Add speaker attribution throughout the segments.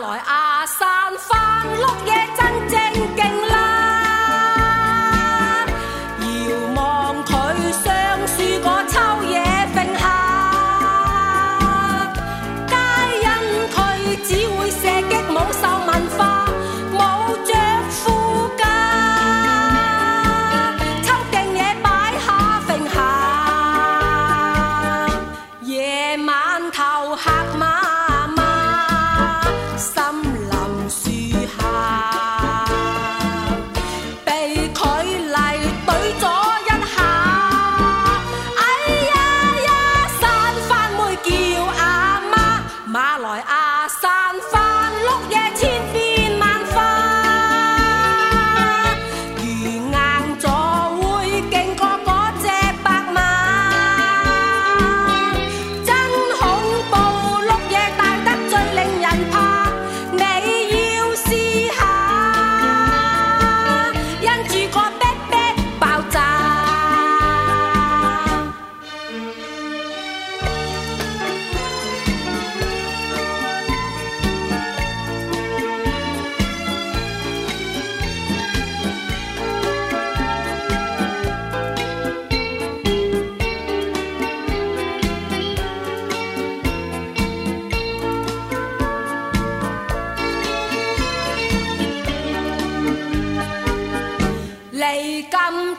Speaker 1: 来阿山翻碌嘢。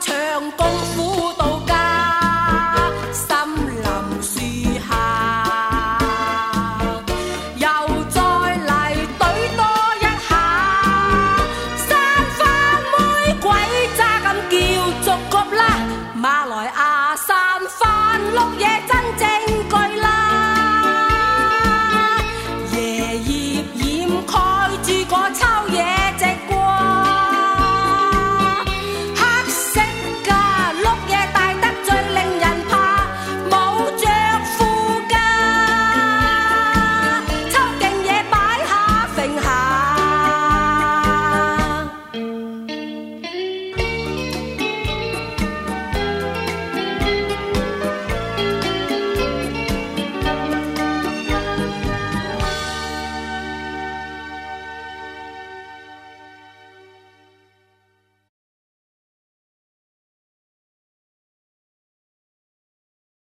Speaker 1: 唱功夫到家，森林树下又再嚟怼多一下，山花妹鬼渣咁叫作曲啦，马来亚山番碌野。